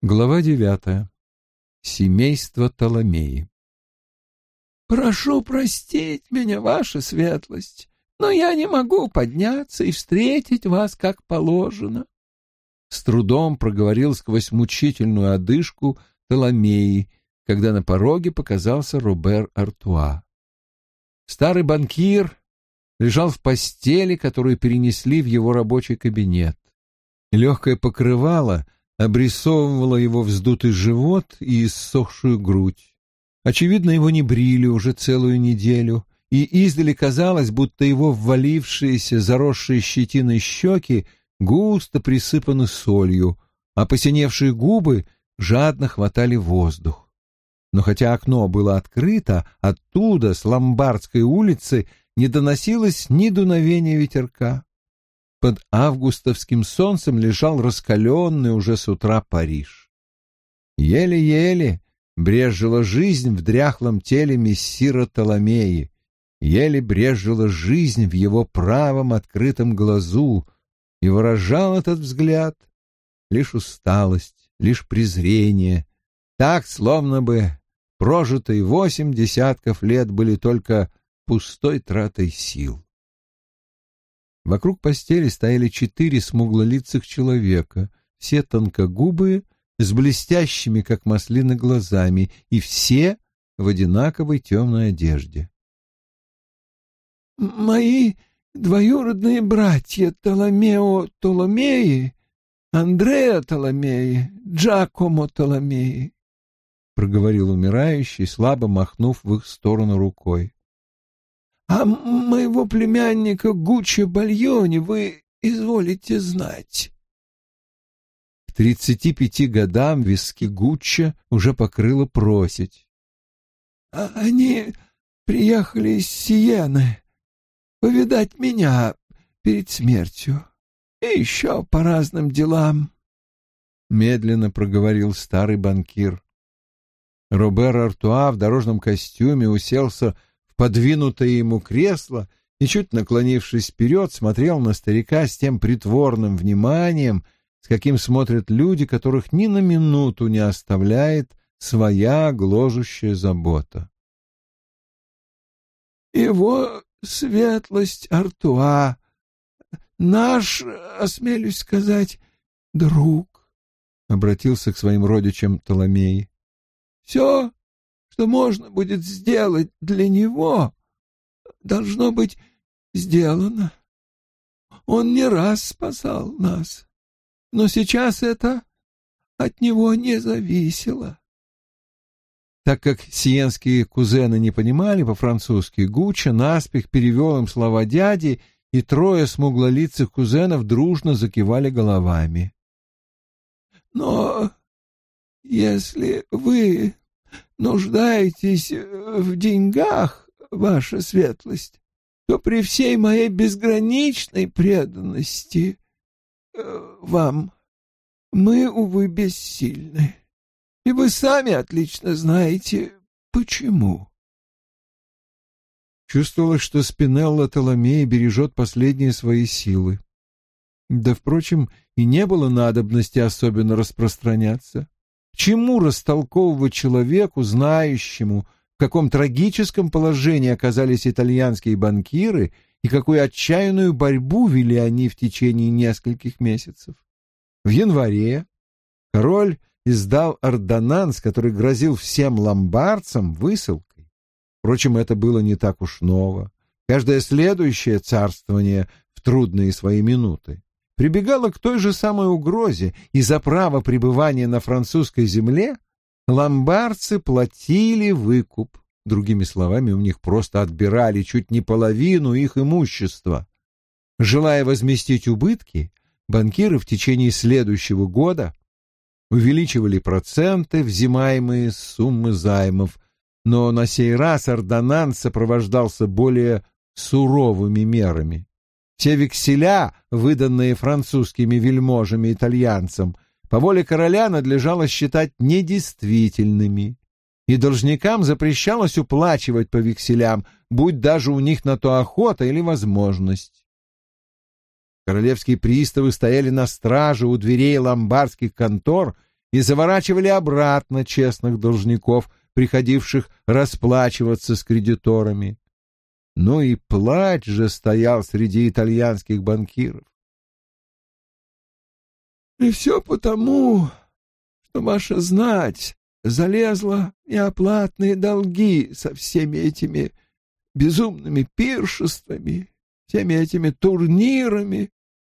Глава девятая. Семейство Толомеи. «Прошу простить меня, ваша светлость, но я не могу подняться и встретить вас как положено». С трудом проговорил сквозь мучительную одышку Толомеи, когда на пороге показался Робер Артуа. Старый банкир лежал в постели, которую перенесли в его рабочий кабинет. Легкое покрывало — обрисовывала его вздутый живот и иссохшую грудь. Очевидно, его не брили уже целую неделю, и издали казалось, будто его ввалившиеся, заросшие щетиной щеки густо присыпаны солью, а посиневшие губы жадно хватали воздух. Но хотя окно было открыто, оттуда, с Ломбардской улицы, не доносилось ни дуновения ветерка. Под августовским солнцем лежал раскаленный уже с утра Париж. Еле-еле брежила жизнь в дряхлом теле мессира Толомеи, еле брежила жизнь в его правом открытом глазу, и выражал этот взгляд лишь усталость, лишь презрение, так, словно бы прожитые восемь десятков лет были только пустой тратой сил. Вокруг постели стояли четыре смуглолицых человека, все тонкогубые, с блестящими, как маслины, глазами, и все в одинаковой темной одежде. «Мои двоюродные братья Толомео Толомеи, Андреа Толомеи, Джакомо Толомеи», — проговорил умирающий, слабо махнув в их сторону рукой. А моего племянника Гуччо Бальони вы изволите знать. К тридцати пяти годам виски Гуччо уже покрыло просить. А они приехали из Сиены повидать меня перед смертью и еще по разным делам. Медленно проговорил старый банкир. Робер Артуа в дорожном костюме уселся подвинутое ему кресло и, чуть наклонившись вперед, смотрел на старика с тем притворным вниманием, с каким смотрят люди, которых ни на минуту не оставляет своя гложущая забота. «Его светлость Артуа, наш, осмелюсь сказать, друг», — обратился к своим родичам Толомей. «Все что можно будет сделать для него, должно быть сделано. Он не раз спасал нас, но сейчас это от него не зависело. Так как сиенские кузены не понимали по-французски, Гуччо наспех перевел им слова дяди, и трое смуглолицых кузенов дружно закивали головами. — Но если вы нуждаетесь э, в деньгах, ваша светлость, то при всей моей безграничной преданности э, вам мы, увы, бессильны. И вы сами отлично знаете, почему. Чувствовалось, что Спинелла Толомея бережет последние свои силы. Да, впрочем, и не было надобности особенно распространяться. Чему растолковывать человеку, знающему, в каком трагическом положении оказались итальянские банкиры и какую отчаянную борьбу вели они в течение нескольких месяцев? В январе король издал ордонанс, который грозил всем ломбардцам высылкой. Впрочем, это было не так уж ново. Каждое следующее царствование в трудные свои минуты прибегала к той же самой угрозе, и за право пребывания на французской земле ломбардцы платили выкуп. Другими словами, у них просто отбирали чуть не половину их имущества. Желая возместить убытки, банкиры в течение следующего года увеличивали проценты, взимаемые суммы займов, но на сей раз ордонанс сопровождался более суровыми мерами. Все векселя, выданные французскими вельможами-итальянцам, по воле короля надлежало считать недействительными, и должникам запрещалось уплачивать по векселям, будь даже у них на то охота или возможность. Королевские приставы стояли на страже у дверей ломбардских контор и заворачивали обратно честных должников, приходивших расплачиваться с кредиторами. Ну и плач же стоял среди итальянских банкиров. И все потому, что ваша знать залезла в неоплатные долги со всеми этими безумными пиршествами, всеми этими турнирами,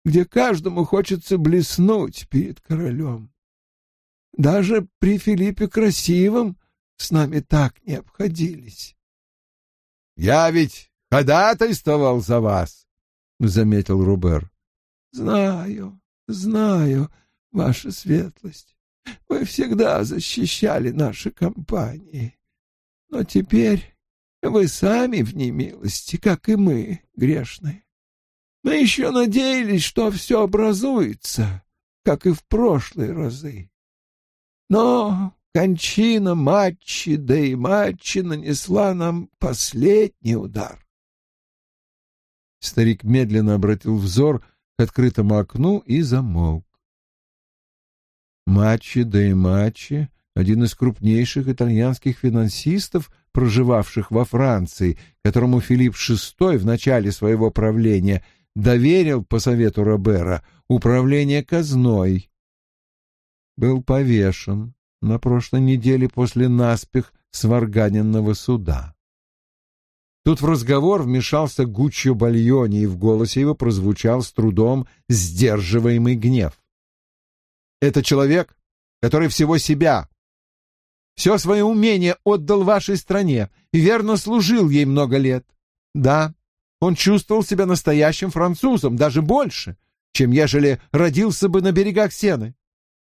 где каждому хочется блеснуть перед королем. Даже при Филиппе Красивом с нами так не обходились. — Я ведь ходатайствовал за вас, — заметил Рубер. — Знаю, Знаю, ваша светлость, вы всегда защищали наши компании. Но теперь вы сами в немилости, как и мы, грешные. Мы еще надеялись, что все образуется, как и в прошлые разы. Но кончина матчи, да и матчи нанесла нам последний удар. Старик медленно обратил взор к открытому окну и замолк. Мачи и Мачи, один из крупнейших итальянских финансистов, проживавших во Франции, которому Филипп VI в начале своего правления доверил по совету Робера управление казной, был повешен на прошлой неделе после наспех сварганенного суда. Тут в разговор вмешался Гуччо Бальони, и в голосе его прозвучал с трудом сдерживаемый гнев. «Это человек, который всего себя, все свое умение отдал вашей стране и верно служил ей много лет. Да, он чувствовал себя настоящим французом, даже больше, чем ежели родился бы на берегах Сены.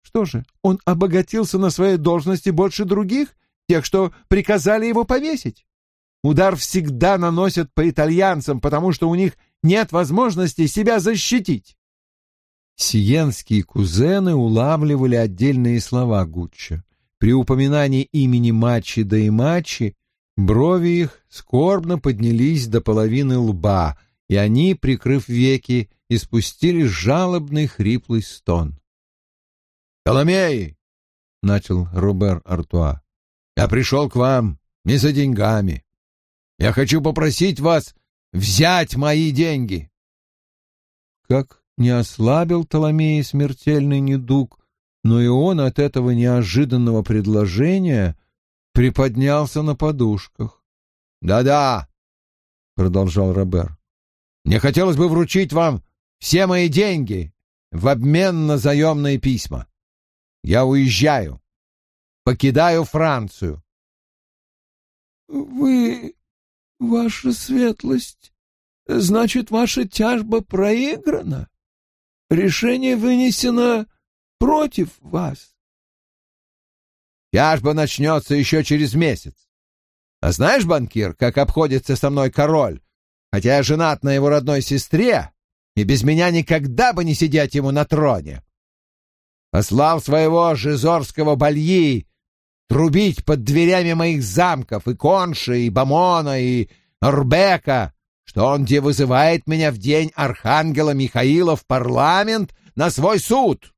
Что же, он обогатился на своей должности больше других, тех, что приказали его повесить? Удар всегда наносят по итальянцам, потому что у них нет возможности себя защитить. Сиенские кузены улавливали отдельные слова Гуччо. При упоминании имени Мачи да и Мачи брови их скорбно поднялись до половины лба, и они, прикрыв веки, испустили жалобный хриплый стон. «Коломей!» — начал Робер Артуа. «Я пришел к вам не за деньгами. Я хочу попросить вас взять мои деньги. Как не ослабил Толомея смертельный недуг, но и он от этого неожиданного предложения приподнялся на подушках. «Да-да», — продолжал Робер, — «мне хотелось бы вручить вам все мои деньги в обмен на заемные письма. Я уезжаю, покидаю Францию». «Вы Ваша светлость, значит, ваша тяжба проиграна? Решение вынесено против вас. Тяжба начнется еще через месяц. А знаешь, банкир, как обходится со мной король? Хотя я женат на его родной сестре, и без меня никогда бы не сидеть ему на троне. Послал своего жизорского бальи трубить под дверями моих замков и Конши, и Бамона, и Орбека, что он где вызывает меня в день архангела Михаила в парламент на свой суд.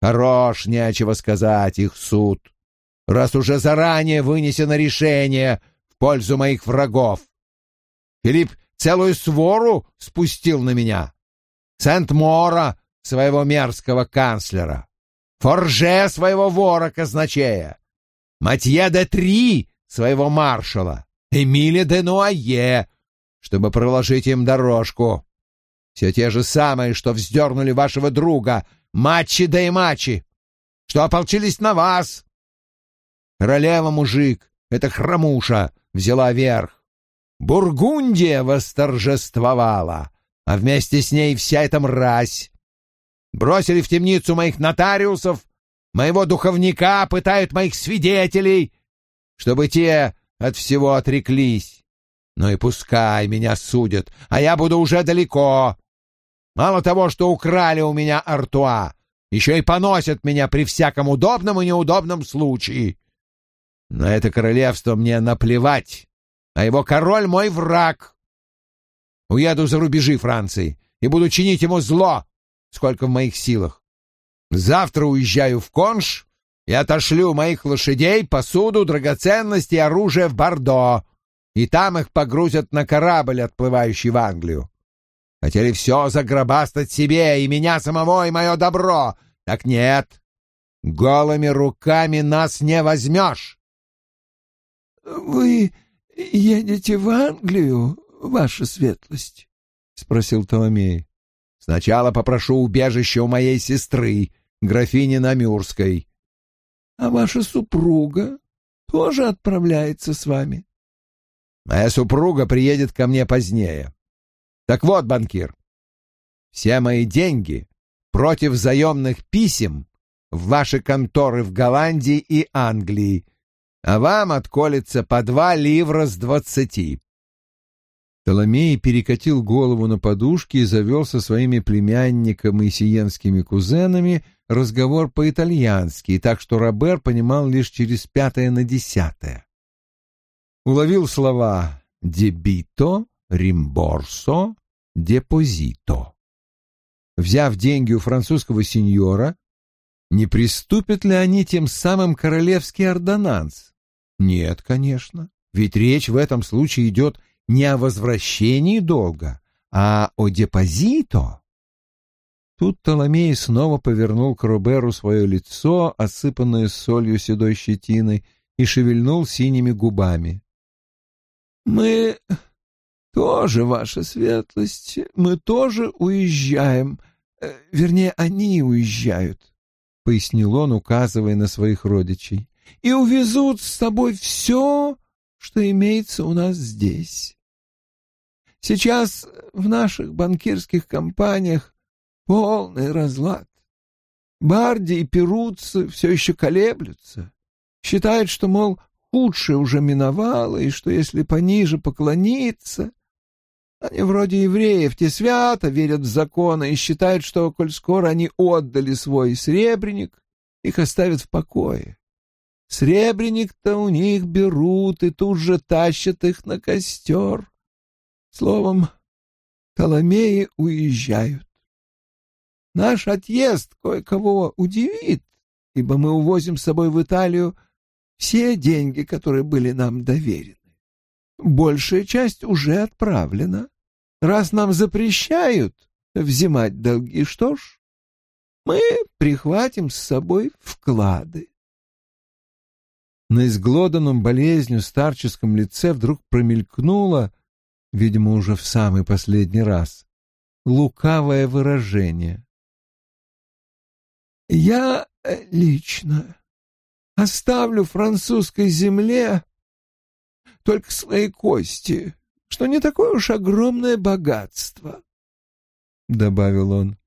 Хорош, нечего сказать, их суд, раз уже заранее вынесено решение в пользу моих врагов. Филипп целую свору спустил на меня. Сент-Мора, своего мерзкого канцлера, Форже, своего вора казначея, Матье де Три, своего маршала, Эмиля де Нуае, чтобы проложить им дорожку. Все те же самые, что вздернули вашего друга, Мачи да и Мачи, что ополчились на вас. Королева-мужик, эта хромуша, взяла верх. Бургундия восторжествовала, а вместе с ней вся эта мразь. Бросили в темницу моих нотариусов, моего духовника, пытают моих свидетелей, чтобы те от всего отреклись. Ну и пускай меня судят, а я буду уже далеко. Мало того, что украли у меня Артуа, еще и поносят меня при всяком удобном и неудобном случае. На это королевство мне наплевать, а его король мой враг. Уеду за рубежи Франции и буду чинить ему зло, сколько в моих силах. Завтра уезжаю в Конш и отошлю моих лошадей, посуду, драгоценности и оружие в Бордо, и там их погрузят на корабль, отплывающий в Англию. Хотели все загробастать себе, и меня самого, и мое добро. Так нет, голыми руками нас не возьмешь. — Вы едете в Англию, ваша светлость? — спросил Толомей. — Сначала попрошу убежище у моей сестры, графини Намюрской. — А ваша супруга тоже отправляется с вами? — Моя супруга приедет ко мне позднее. Так вот, банкир, все мои деньги против заемных писем в ваши конторы в Голландии и Англии, а вам отколется по два ливра с двадцати. Толомей перекатил голову на подушке и завел со своими племянником и сиенскими кузенами разговор по-итальянски, так что Робер понимал лишь через пятое на десятое. Уловил слова «дебито», «римборсо», «депозито». Взяв деньги у французского сеньора, не приступят ли они тем самым королевский ордонанс? Нет, конечно, ведь речь в этом случае идет не о возвращении долга, а о депозито. Тут Толомей снова повернул к Роберу свое лицо, осыпанное солью седой щетины, и шевельнул синими губами. — Мы тоже, ваша светлость, мы тоже уезжаем. Э, вернее, они уезжают, — пояснил он, указывая на своих родичей, — и увезут с собой все, что имеется у нас здесь. Сейчас в наших банкирских компаниях полный разлад. Барди и Перуцци все еще колеблются. Считают, что, мол, худшее уже миновало, и что если пониже поклониться... Они вроде евреев, те свято верят в законы и считают, что, коль скоро они отдали свой сребреник, их оставят в покое. Сребреник-то у них берут и тут же тащат их на костер. Словом, Толомеи уезжают. Наш отъезд кое-кого удивит, ибо мы увозим с собой в Италию все деньги, которые были нам доверены. Большая часть уже отправлена. Раз нам запрещают взимать долги, что ж, мы прихватим с собой вклады. На изглоданном болезнью старческом лице вдруг промелькнуло, видимо, уже в самый последний раз, лукавое выражение. «Я лично оставлю французской земле только свои кости, что не такое уж огромное богатство», — добавил он.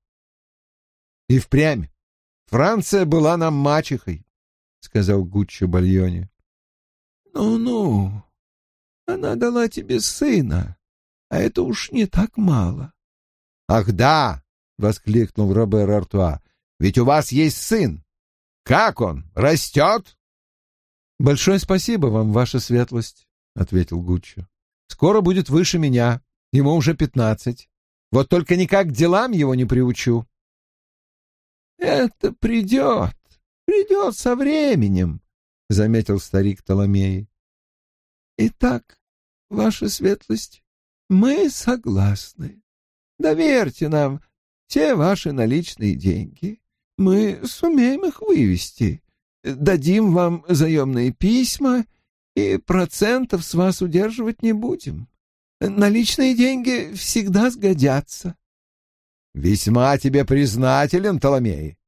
«И впрямь. Франция была нам мачехой», — сказал Гуччо Бальоне. «Ну-ну, она дала тебе сына, а это уж не так мало». «Ах да!» — воскликнул Робер Артуа. «Ведь у вас есть сын. Как он? Растет?» «Большое спасибо вам, ваша светлость», — ответил Гуччо. «Скоро будет выше меня. Ему уже пятнадцать. Вот только никак к делам его не приучу». «Это придет, придет со временем», — заметил старик Толомей. «Итак, ваша светлость, мы согласны. Доверьте нам все ваши наличные деньги. Мы сумеем их вывести. Дадим вам заемные письма — и процентов с вас удерживать не будем. Наличные деньги всегда сгодятся. — Весьма тебе признателен, Толомей.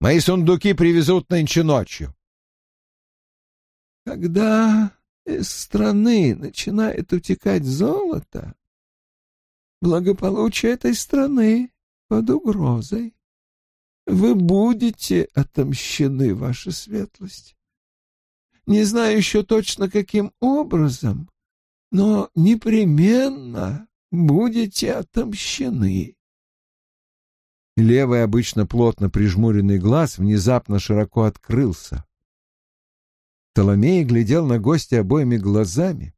Мои сундуки привезут нынче ночью. — Когда из страны начинает утекать золото, благополучие этой страны под угрозой. Вы будете отомщены, ваша светлость не знаю еще точно каким образом, но непременно будете отомщены. Левый, обычно плотно прижмуренный глаз внезапно широко открылся. Толомей глядел на гостя обоими глазами,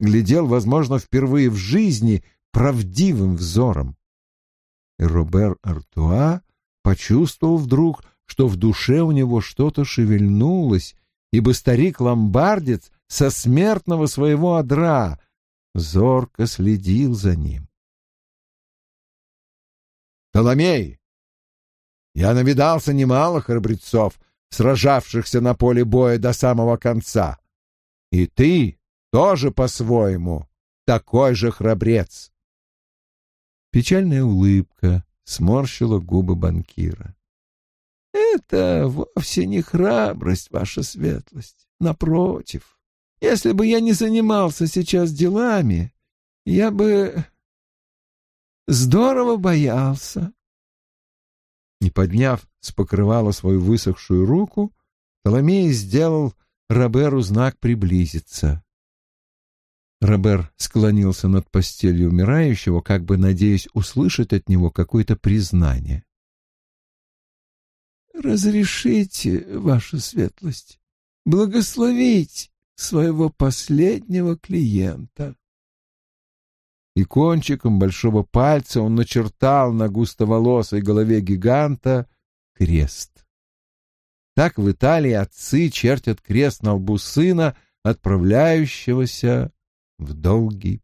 глядел, возможно, впервые в жизни правдивым взором. И Робер Артуа почувствовал вдруг, что в душе у него что-то шевельнулось, ибо старик-ломбардец со смертного своего одра зорко следил за ним. «Толомей, я навидался немало храбрецов, сражавшихся на поле боя до самого конца, и ты тоже по-своему такой же храбрец». Печальная улыбка сморщила губы банкира. «Это вовсе не храбрость, ваша светлость. Напротив, если бы я не занимался сейчас делами, я бы здорово боялся». Не подняв с покрывала свою высохшую руку, Толомей сделал Роберу знак приблизиться. Робер склонился над постелью умирающего, как бы надеясь услышать от него какое-то признание. «Разрешите, ваша светлость, благословить своего последнего клиента». И кончиком большого пальца он начертал на густоволосой голове гиганта крест. Так в Италии отцы чертят крест на лбу сына, отправляющегося в долгий